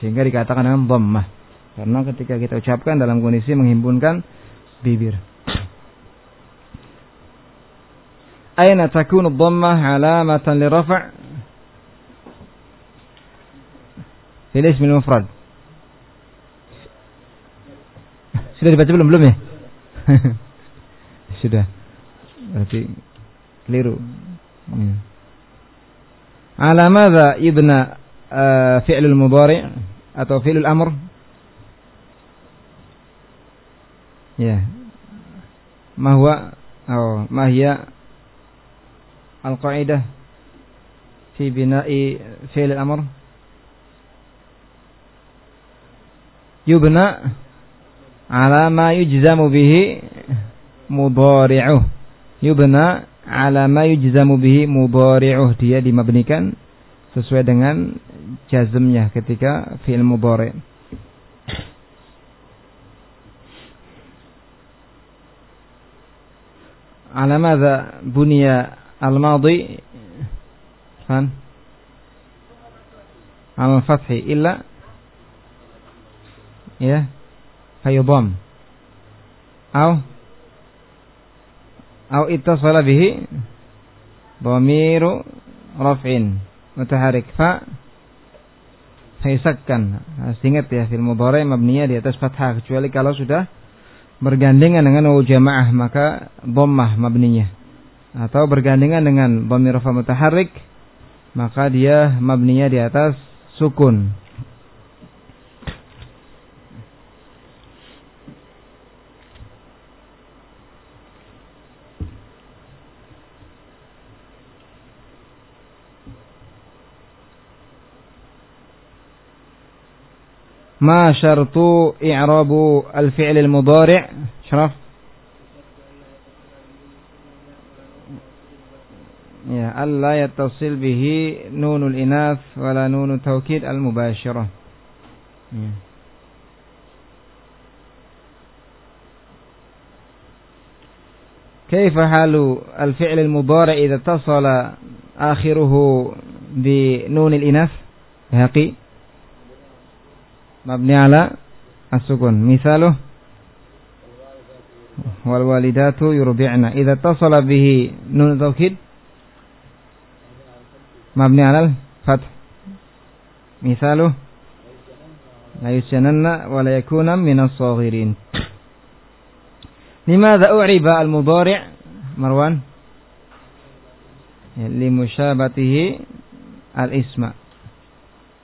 sehingga dikatakan dengan dhammah. Karena ketika kita ucapkan dalam kondisi menghimpunkan bibir. Aina takunu dhammah alamatan lirafa' fil ismi mufrad. Sudah dibaca belum? Belum ya? Sudah. Berarti keliru. Ya. madza ibna uh, fi'lul mudhari' atau fi'lul amr? Ya. Ma huwa oh ma hiya al-qa'idah fi bina'i fi'l al-amr yubna ala ma yujzamu bihi mudhari'uh yubna ala ma yujzamu bihi mudhari'uh dia dimabnikan sesuai dengan jazmnya ketika fi'il mudhari. Ala madza bunya al-madi? Fan. Al-fathi illa ya fayudham. Au au ittasala bihi Bomiru raf'in mutaharik fa faisakkan. Harus nah, ingat ya, fil mudhari mabniyah di atas fathah kecuali kalau sudah bergandengan dengan wawu jamaah maka dhammah mabninya. Atau bergandengan dengan dhamir rafa mutaharrik maka dia mabniyah di atas sukun. ما شرط إعراب الفعل المضارع؟ شرف؟ يا ألا يتصل به نون الإناث ولا نون التوكيد المباشرة. كيف حال الفعل المضارع إذا اتصل آخره بنون الإناث؟ هقي mabni ala as-sukun. Misaluh wal walidatu yurdi'na. Idza tasala bihi nun taukid mabni ala fath. Misaluh la yusjananna wa la yakuna min as-saghirin. U'riba al-mudhari' Marwan? Ya, limusyabatihi al-isma.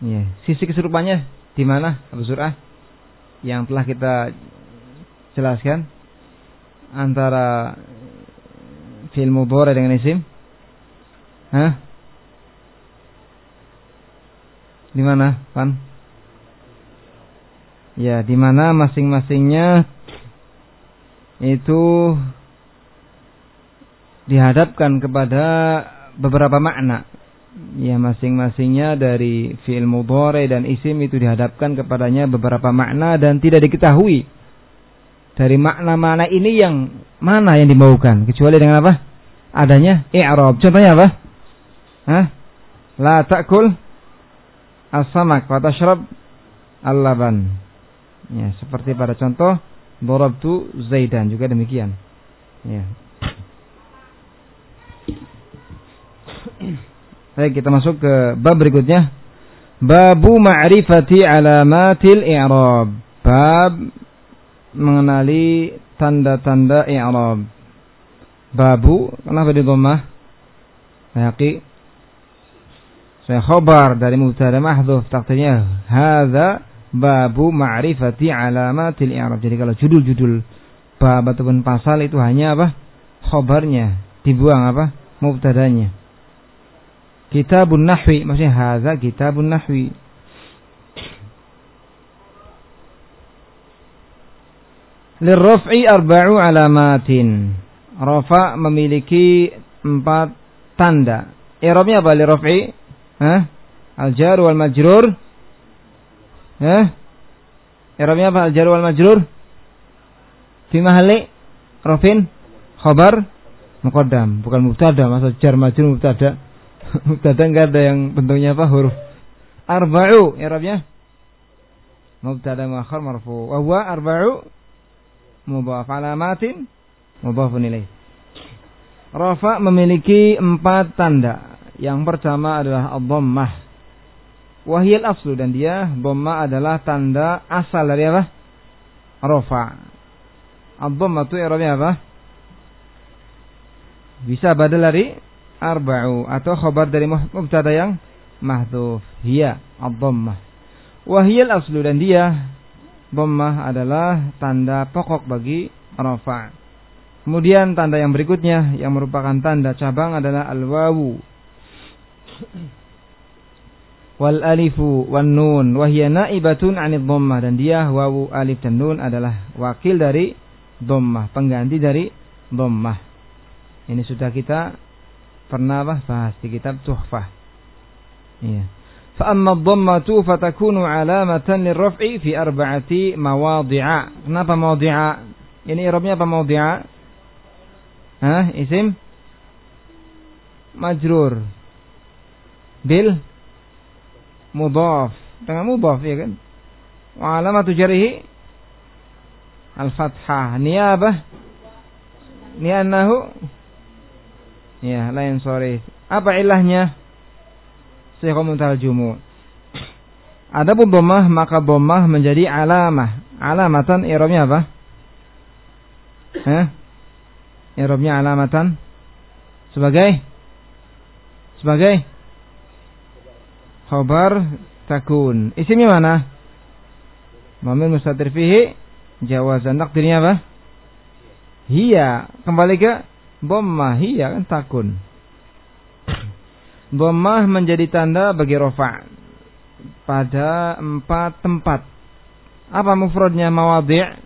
Ya, sisi keserupannya di mana Abu Surah yang telah kita jelaskan antara fil mudhari dengan isim? Hah? Di mana, Pan? Ya, di mana masing-masingnya itu dihadapkan kepada beberapa makna ya masing-masingnya dari fi'il mudhari dan isim itu dihadapkan kepadanya beberapa makna dan tidak diketahui dari makna-makna ini yang mana yang dimaukan kecuali dengan apa? Adanya i'rab. Contohnya apa? Hah? La ta'kul as-samak wa tashrab al-laban. Ya, seperti pada contoh darabtu Zaidan juga demikian. Ya. Baik, kita masuk ke bab berikutnya. Babu ma'rifati alamatil i'rab. Bab mengenali tanda-tanda i'rab. Babu, kenapa di dhammah? Bayaki. Saya khabar dari mubtada mahdhuf takdirnya hadza babu ma'rifati alamatil i'rab. Jadi kalau judul-judul bab ataupun pasal itu hanya apa? Khabarnya, dibuang apa? Mubtadanya. Kitabun Nahwi maksudnya hadza kitabun Nahwi. Lirraf'i arba'u alamatin. Rafa memiliki empat tanda. I'rabnya apa lirraf'i? Hah? Al-jar wal majrur. Hah? I'rabnya apa al-jar wal majrur? Fi mahalli rafin khabar muqaddam, bukan mubtada, masa jar majrur mubtada. Mubtada enggak ada yang bentuknya apa huruf. Arba'u i'rabnya? mubtada muakhar marfu wa huwa arba'u mudhaf alamatin mudhafun ilaih Rafa memiliki empat tanda. Yang pertama adalah dhammah. Wahiyal aslu dan dia dhammah adalah tanda asal dari apa? Rafa. Dhammah itu i'rabnya apa? Bisa badal dari arba'u atau khabar dari mubtada yang mahdhuf. Hiya ad-dhammah. Wahiyal aslu dan dia dhammah adalah tanda pokok bagi rafa'. Kemudian tanda yang berikutnya yang merupakan tanda cabang adalah al-wawu wal alifu wan nun wahya naibatun 'anid dhammah dan dia wawu alif dan nun adalah wakil dari dhammah, pengganti dari dhammah. Ini sudah kita pernah bahas di kitab Tuhfah. Iya. Fa amma dhammatu fatakunu 'alamatan lirraf'i fi arba'ati mawadhi'a. Kenapa mawadhi'a? Ini i'rabnya apa mawadhi'a? Hah? Isim majrur bil mudhaf dengan mudhaf ya kan wa alamatu jarihi al fathah niyabah ni'annahu ya lain sorry apa ilahnya komentar jumu ada pun bomah maka bomah menjadi alamah alamatan irobnya apa Hah? I'rabnya alamatan sebagai sebagai khabar takun. Isimnya mana? Mamil mustatir fihi jawazan takdirnya apa? Hiya. Kembali ke dhammah hiya kan takun. Dhammah menjadi tanda bagi rofa pada empat tempat. Apa mufradnya mawadhi'?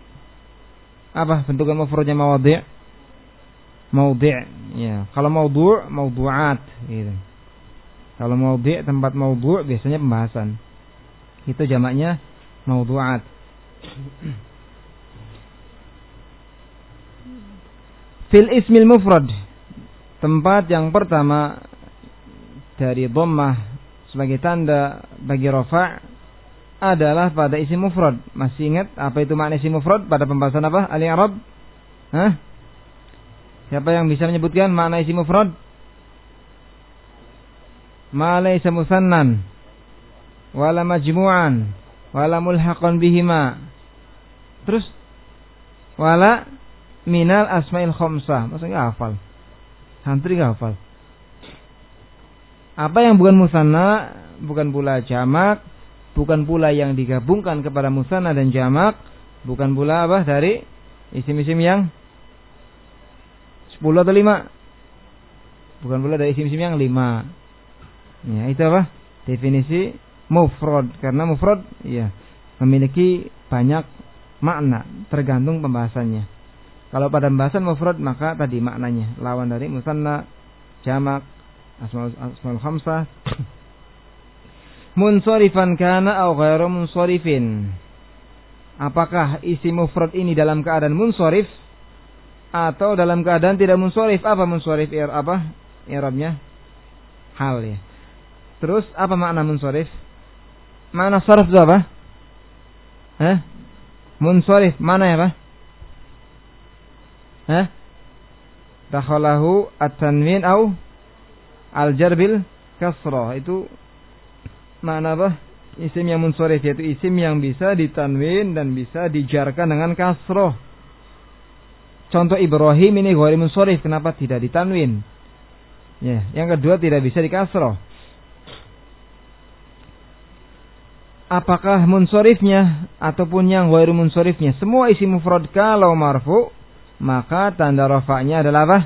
Apa bentukan mufradnya mawadhi'? maudhi' ya kalau maudhu' maudhu'at gitu kalau maudhi' tempat maudhu' biasanya pembahasan itu jamaknya maudhu'at fil ismil mufrad tempat yang pertama dari dhammah sebagai tanda bagi rafa' adalah pada isim mufrad. Masih ingat apa itu makna isim mufrad pada pembahasan apa? Al-i'rab? Hah? Siapa yang bisa menyebutkan makna isi mufrad? Ma laysa musannan wala majmu'an wala mulhaqan bihima. Terus wala minal asmail khamsah. Maksudnya hafal. Santri gak hafal. Apa yang bukan musanna, bukan pula jamak, bukan pula yang digabungkan kepada musanna dan jamak, bukan pula apa dari isim-isim yang 10 atau 5? Bukan pula dari isim-isim yang 5. Ya, itu apa? Definisi mufrad. Karena mufrad ya memiliki banyak makna tergantung pembahasannya. Kalau pada pembahasan mufrad maka tadi maknanya. Lawan dari musanna, jamak, asmaul asmaul khamsah. Munsharifan kana au ghairu munsharifin. Apakah isi mufrad ini dalam keadaan munsharif atau dalam keadaan tidak munsorif apa munsorif ir apa irabnya? Hal ya. Terus apa makna munsorif makna sorif itu apa? Hah? munsorif mana ya pak Hah? dakhalahu at-tanwin au al-jarbil kasrah itu makna apa isim yang munsorif yaitu isim yang bisa ditanwin dan bisa dijarkan dengan kasroh Contoh Ibrahim ini ghairi munsorif, kenapa tidak ditanwin? Ya, yang kedua tidak bisa dikasroh. Apakah munsorifnya ataupun yang ghairu munsorifnya semua isi mufrad kalau marfu maka tanda rafa'nya adalah apa?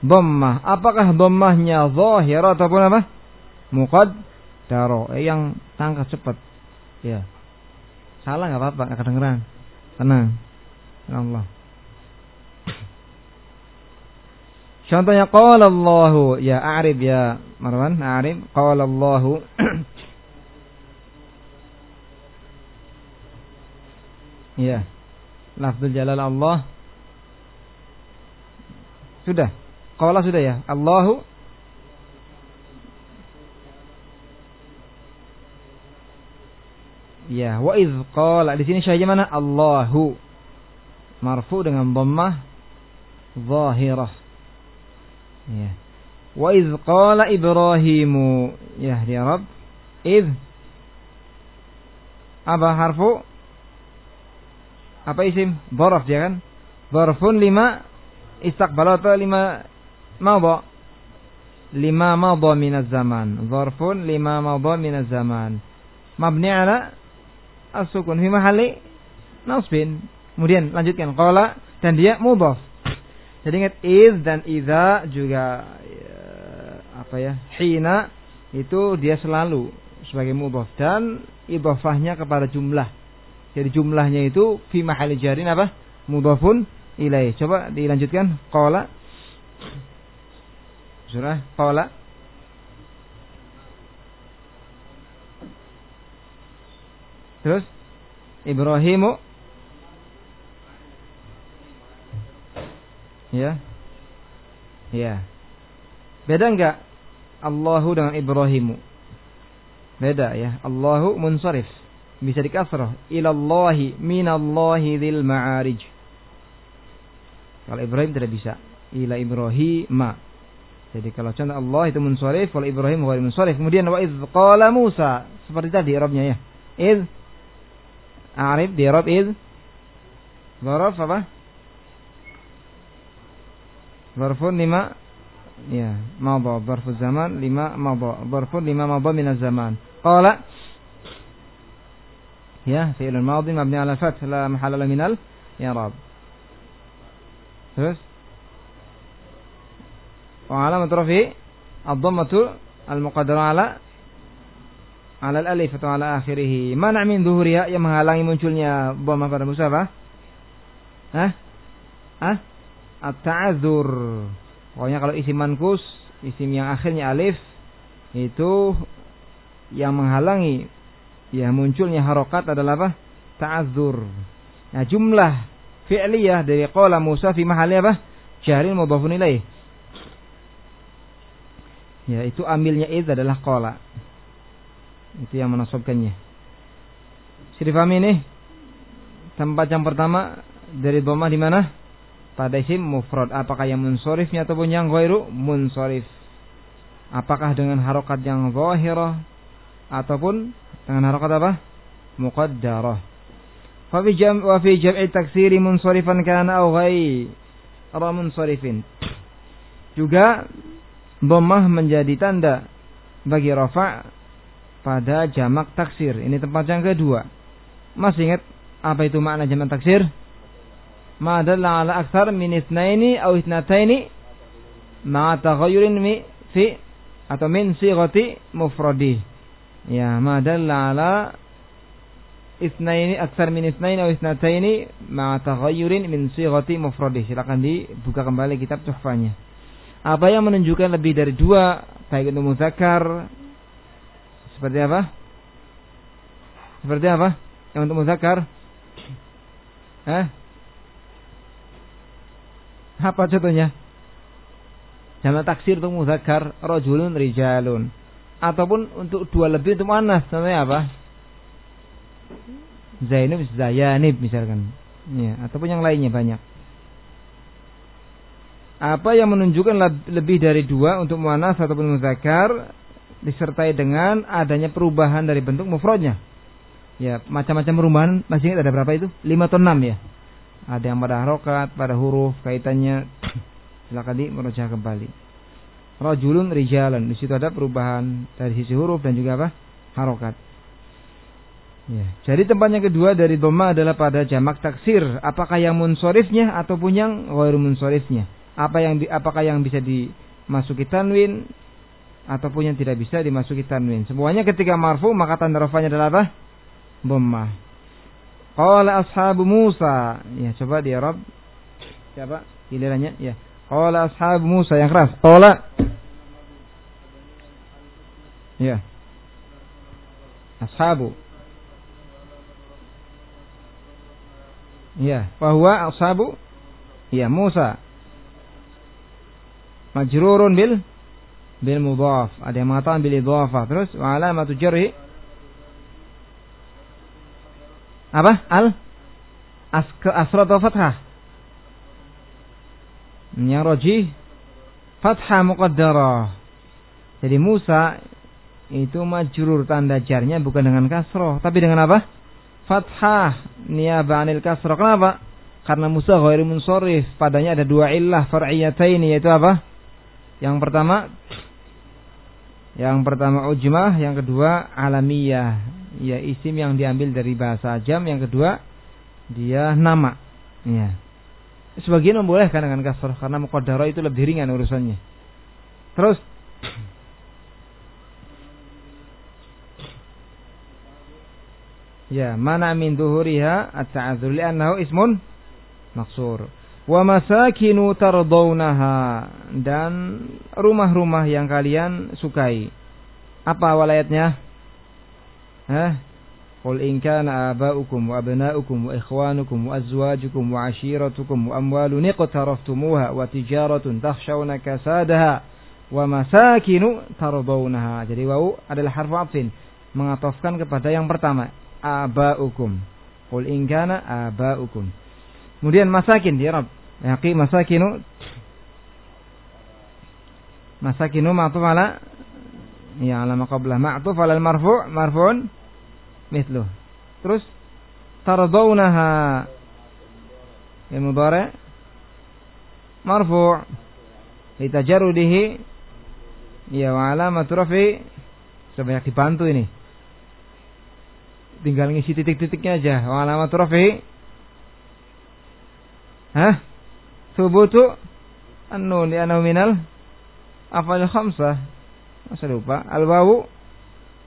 Dhammah. Apakah dhammahnya zahir ataupun apa? Muqaddaro. Eh, yang tangkap cepat. Ya. Salah nggak apa-apa, nggak kedengeran. Tenang. Ya Allah. Contohnya qala Allahu ya a'rib ya Marwan, a'rib qala Allahu Ya. Lafzul jalal Allah sudah. Qala sudah ya. Allahu Ya, wa idz qala di sini syahidnya mana? Allahu. Marfu dengan dhammah zahirah. Ya. Wa idz qala Ibrahimu. Ya, ya Rabb. Idz apa harfu? Apa isim? Dharaf dia kan? Dharfun lima istaqbala atau lima madha? Lima madha min zaman Dharfun lima madha min zaman Mabni ala as-sukun fi mahalli nasbin. Kemudian lanjutkan qala dan dia mudhaf. Jadi ingat iz dan idza juga ya, apa ya? Hina itu dia selalu sebagai mudhaf dan idhafahnya kepada jumlah. Jadi jumlahnya itu fi mahalli jarin apa? Mudhafun ilaih. Coba dilanjutkan. Qala. Surah qala. Terus Ibrahimu Ya. Ya. Beda enggak Allahu dengan Ibrahimu? Beda ya. Allahu munsharif bisa dikasrah ilallahi minallahi dzil ma'arij kalau Ibrahim tidak bisa. Ila Ibrahim ma jadi kalau contoh Allah itu munsharif kalau Ibrahim ghair munsharif kemudian wa idz qala Musa. Seperti tadi Arabnya ya. Id a'rif di Arab id Zaraf apa? Zarfun lima. Ya, madha Zarfu zaman lima madha Zarfun lima madha min zaman Qala. Ya fi'il madhi mabni ala fath la mahalla min al i'rab terus wa alamat rafi ad-dhammatu al-muqaddara ala ala al-alif atau ala akhirih mana min dhuhuriha yang menghalangi munculnya dhammah pada musafah Hah? Hah? At-ta'adzur. Pokoknya kalau isim mankus, isim yang akhirnya alif itu yang menghalangi ya munculnya harokat adalah apa? Ta'adzur. Nah, jumlah fi'liyah dari qala Musa fi mahalli apa? Jarin mudhafun ilaih. Ya, itu amilnya id adalah qala. Itu yang menasabkannya. Sudah paham ini? Tempat yang pertama dari dhamma di mana? Pada isim mufrad. Apakah yang munsorifnya ataupun yang ghairu munsorif? Apakah dengan harokat yang zahirah ataupun dengan harokat apa? Muqaddarah. Fa fi jam wa fi jam'i taksiri munsharifan kana aw munsharifin. Juga dhammah menjadi tanda bagi rafa pada jamak taksir. Ini tempat yang kedua. Masih ingat apa itu makna jamak taksir? Ma dalla ala aktsar min itsnaini aw itsnataini ma taghayyurin fi atau min sighati mufradi Ya, ma dalla ala isnaini aksar min isnaini atau isnataini ma taghayyurin min sighati mufradih. Silakan dibuka kembali kitab tuhfanya. Apa yang menunjukkan lebih dari dua baik untuk muzakkar seperti apa? Seperti apa? Yang untuk muzakkar? Hah? Apa contohnya? Jama taksir untuk muzakkar rajulun rijalun ataupun untuk dua lebih untuk manas contohnya apa Zainab Zayanib misalkan. Ya ataupun yang lainnya banyak. Apa yang menunjukkan lebih dari dua untuk muannas ataupun muzakkar disertai dengan adanya perubahan dari bentuk mufradnya. Ya macam-macam perubahan. Masih ingat ada berapa itu? Lima atau enam ya? Ada yang pada harokat pada huruf kaitannya. Silakan di merujuk kembali. Rajulun rijalan. Di situ ada perubahan dari sisi huruf dan juga apa? harokat. Ya. Jadi tempat yang kedua dari doma adalah pada jamak taksir. Apakah yang munsorifnya ataupun yang ghairu munsorifnya? Apa yang apakah yang bisa dimasuki tanwin ataupun yang tidak bisa dimasuki tanwin? Semuanya ketika marfu maka tanda rafanya adalah apa? Dhamma. Qala ashabu Musa. Ya, coba di Arab. Siapa? Gilirannya ya. Qala ashabu Musa yang keras. Qala Ya. Ashabu. Ya, bahwa ashabu ya Musa. Majrurun bil bil mudhaf. Ada yang mengatakan bil idhafah. Terus wa alamatu jarhi Apa? Al Aske asra atau fathah? Yang roji fathah muqaddarah. Jadi Musa itu majrur tanda jarnya bukan dengan kasroh, tapi dengan apa? Fathah niyaba anil kasroh. Kenapa? Karena Musa ghairu munsorif. Padanya ada dua illah far'iyataini yaitu apa? Yang pertama yang pertama ujmah, yang kedua alamiyah. Ya isim yang diambil dari bahasa jam, yang kedua dia nama. Ya. Sebagian membolehkan dengan kasar karena muqaddarah itu lebih ringan urusannya. Terus Ya, mana min duhuriha at-ta'adzur li'annahu ismun maksur. Wa masakinu tardawnaha dan rumah-rumah yang kalian sukai. Apa walayatnya? Hah? Qul in kana aba'ukum wa abna'ukum wa ikhwanukum wa azwajukum wa ashiratukum wa amwalun ترضونها. Jadi wau adalah harfu atfin mengatofkan kepada yang pertama abaukum. Qul in kana abaukum. Kemudian masakin di Arab yaqi masakinu. Masakinu ma'tuf ala ya ala maqablah ma'tuf ala al-marfu' marfu'un mithlu. Terus tardawnaha. Ya mudhari. Marfu' litajarrudihi ya wa alamat rafi. Sebanyak dibantu ini. Tinggal ngisi titik-titiknya aja. Wa alamat rafi Hah? Subutu an-nun li minal afal khamsah. Masa lupa. Al-wawu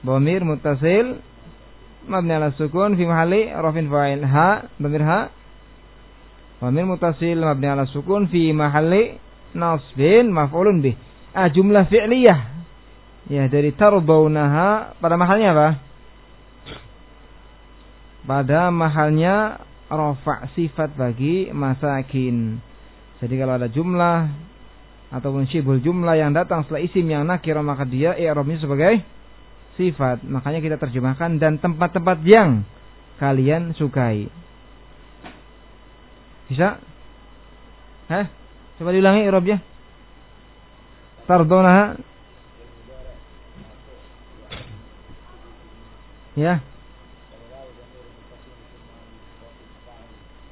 dhamir muttasil mabni ala sukun fi mahalli rafin fa'il ha dhamir ha dhamir mutasil mabni ala sukun fi mahalli nasbin maf'ulun bih ah jumlah fi'liyah ya dari tarbaunaha pada mahalnya apa pada mahalnya rafa sifat bagi masakin jadi kalau ada jumlah ataupun syibul jumlah yang datang setelah isim yang nakir maka dia i'rabnya sebagai sifat. Makanya kita terjemahkan dan tempat-tempat yang kalian sukai. Bisa? Hah? Coba diulangi irobnya. Tardona. Ya.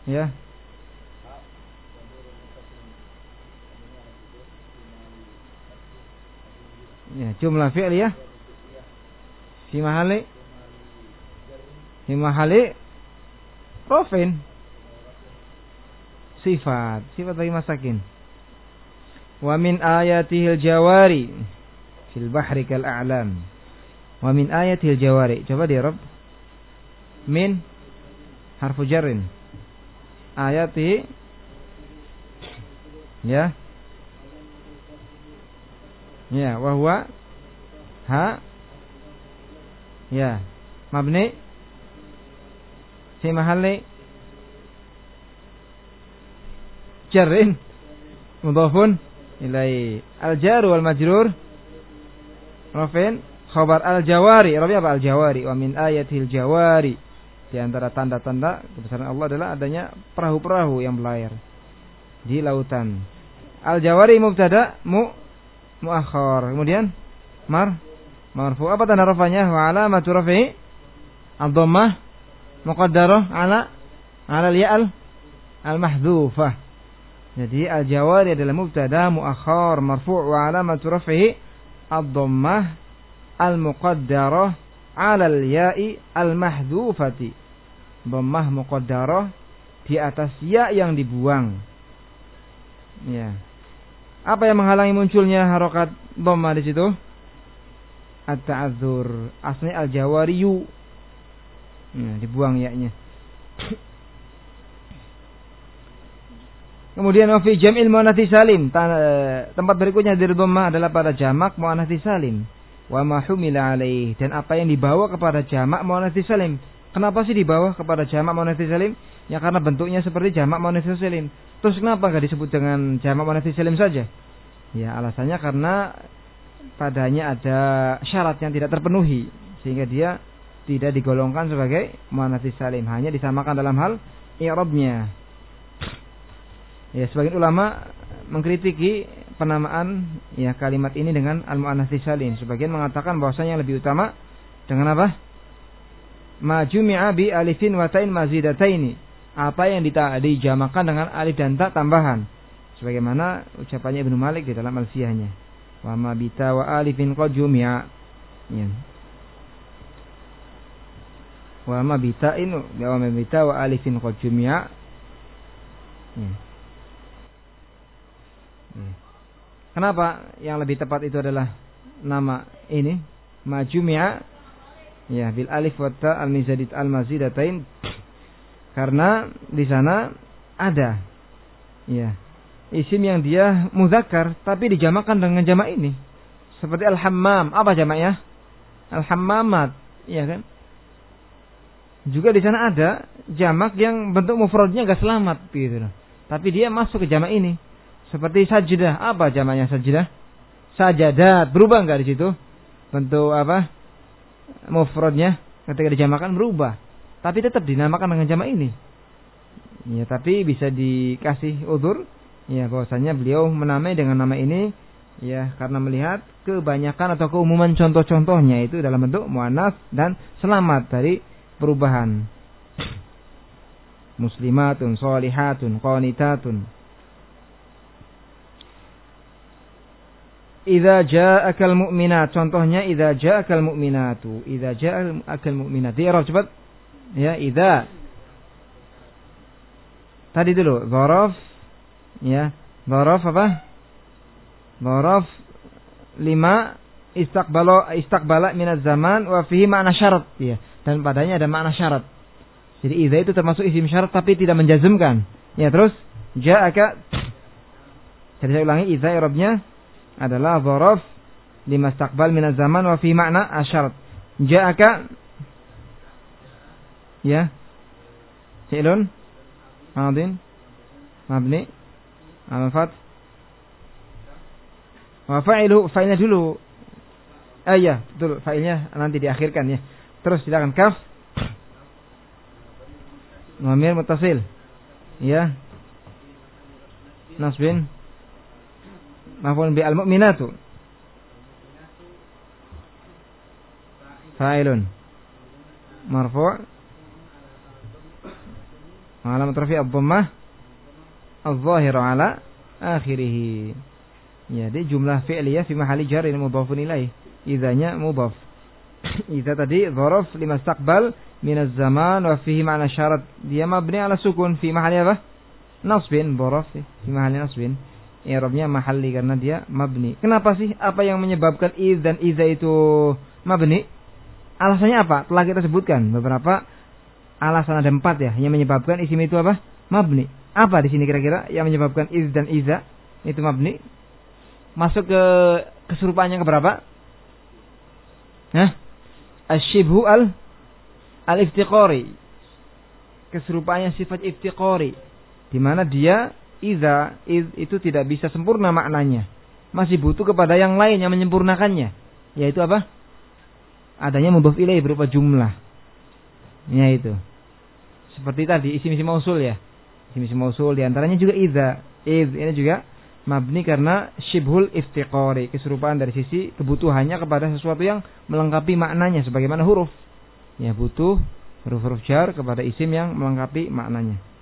Ya. Ya, jumlah fi'l ya. Fi mahali. Fi mahali. Rofin. Sifat. Sifat bagi masakin. Wa min ayatihil jawari. Fil bahri kal a'lam. Wa min ayatihil jawari. Coba di Rob. Min harfu jarrin ayati ya. Ya wa huwa ha Ya. Mabni fi mahalli jarrin mudhafun ilai al jar wal majrur rafin khabar al jawari rabi apa al jawari wa min ayatil jawari di antara tanda-tanda kebesaran Allah adalah adanya perahu-perahu yang berlayar di lautan al jawari mubtada mu muakhir kemudian mar marfu. Apa tanda rafanya? Wa alamatu rafi'i ad-dhammah muqaddarah ala ala al-ya'al al-mahdhufah. Jadi al-jawari adalah mubtada muakhar marfu' wa alamatu rafi'i ad-dhammah al-muqaddarah ala al-ya'i al-mahdhufati. Dhammah muqaddarah di atas ya yang dibuang. Ya. Apa yang menghalangi munculnya harokat dhammah di situ? at-ta'adzur. Asli al-jawariyu. Nah, dibuang yaknya. Kemudian wa fi jam'il muannats salim. Eh, tempat berikutnya dari dhammah adalah pada jamak muannats salim. Wa ma humila alaih dan apa yang dibawa kepada jamak muannats salim. Kenapa sih dibawa kepada jamak muannats salim? Ya karena bentuknya seperti jamak muannats salim. Terus kenapa enggak disebut dengan jamak muannats salim saja? Ya alasannya karena padanya ada syarat yang tidak terpenuhi sehingga dia tidak digolongkan sebagai muannats salim, hanya disamakan dalam hal i'rabnya. Ya, sebagian ulama mengkritiki penamaan ya kalimat ini dengan al muannats salim. Sebagian mengatakan bahwasanya lebih utama dengan apa? Ma jumi'a bi alifin wa ta'in mazidataini. Apa yang dijamakan dengan alif dan ta tambahan. Sebagaimana ucapannya Ibnu Malik di dalam Alfiyahnya. Wa ma bita wa alifin qad jumi'a. Ya wa ma bita'in wa ma bita wa alifin qad jumi'a ya. ya. Kenapa? Yang lebih tepat itu adalah nama ini. Majumi'a ya bil alif wa ta al mizadit al mazidatain karena di sana ada ya isim yang dia muzakkar tapi dijamakan dengan jamak ini. Seperti al hammam apa jamaknya? Al hammamat ya kan? Juga di sana ada jamak yang bentuk mufradnya gak selamat gitu. Tapi dia masuk ke jamak ini. Seperti sajadah. Apa jamaknya sajadah? Sajadat. Berubah nggak di situ? Bentuk apa? Mufradnya ketika dijamakan berubah. Tapi tetap dinamakan dengan jamak ini. Ya, tapi bisa dikasih udur ya bahwasanya beliau menamai dengan nama ini ya karena melihat kebanyakan atau keumuman contoh-contohnya itu dalam bentuk muannas dan selamat dari perubahan. Muslimatun, solihatun, qanitatun. Idza ja'akal mu'minat. Contohnya idza ja'akal mu'minatu. Idza ja'akal mu'minat. Di cepat. Ya, idza. Tadi dulu dzaraf ya. Dzaraf apa? Dzaraf lima istaqbala istaqbala minaz zaman wa fihi ma'na syarat ya dan padanya ada makna syarat. Jadi idza itu termasuk isim syarat tapi tidak menjazmkan. Ya terus ja'aka Jadi saya ulangi idza i'rabnya adalah dzaraf limastaqbal min zaman wa fi makna asyarat. Ja'aka ya fi'lun madin mabni al fat wa fa'ilu fa'ilnya dulu eh ya betul fa'ilnya nanti diakhirkan ya Terus silakan kaf. Dhamir mutasil. Ya. Nasbin. Maf'ul bi al-mu'minatu. Fa'ilun. Marfu' Alamat rafi' ad-dhammah al-zahiru ala akhirih. Jadi jumlah fi'liyah fi mahali jar mudhafun ilaih. Idanya mudhaf. Idza tadi dzaraf lima staqbal min az-zaman wa fihi ma'na syarat. Dia mabni ala sukun fi mahali apa? Nasbin, dzaraf fi mahali nasbin. I'rabnya mahalli karena dia mabni. Kenapa sih? Apa yang menyebabkan iz dan iza itu mabni? Alasannya apa? Telah kita sebutkan beberapa alasan ada empat ya yang menyebabkan isim itu apa? Mabni. Apa di sini kira-kira yang menyebabkan iz dan iza itu mabni? Masuk ke kesurupannya ke berapa? Hah? asyibhu al al iftiqori keserupaannya sifat iftiqori di mana dia iza iz, itu tidak bisa sempurna maknanya. Masih butuh kepada yang lain yang menyempurnakannya. Yaitu apa? Adanya mudhof ilaih berupa jumlah. Yaitu seperti tadi isim-isim mausul ya. Isim-isim mausul di antaranya juga iza. Iz ini juga mabni karena shibhul iftiqori keserupaan dari sisi kebutuhannya kepada sesuatu yang melengkapi maknanya sebagaimana huruf. Ya butuh huruf-huruf jar kepada isim yang melengkapi maknanya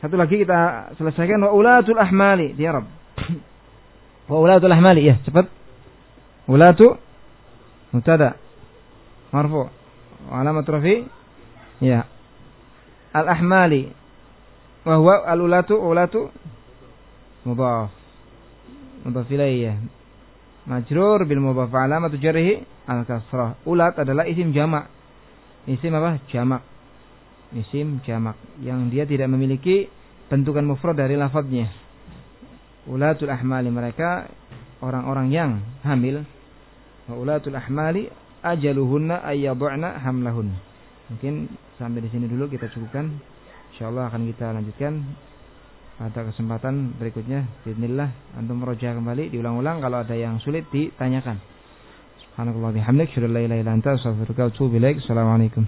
satu lagi kita selesaikan. Wa ulatul ahmali. Di Arab wa ulatul ahmali ya cepat. Ulatu mutada marfu. Alamat rafi. Ya. Al ahmali. Wa huwa al ulatu ulatu mudhaf. Mudhaf ilaih majrur bil mudhaf alamatu jarhi al kasrah. Ulat adalah isim jamak. Isim apa? Jamak isim jamak. Yang dia tidak memiliki bentukan mufrad dari lafadznya. Ulatul ahmali mereka orang-orang yang hamil. Wa ulatul ahmali ajaluhunna ayyaduna hamlahun. Mungkin sampai di sini dulu kita cukupkan. Insyaallah akan kita lanjutkan pada kesempatan berikutnya. Bismillah antum meroja kembali diulang-ulang. Kalau ada yang sulit ditanyakan. Subhanakallah bihamdik. Assalamualaikum.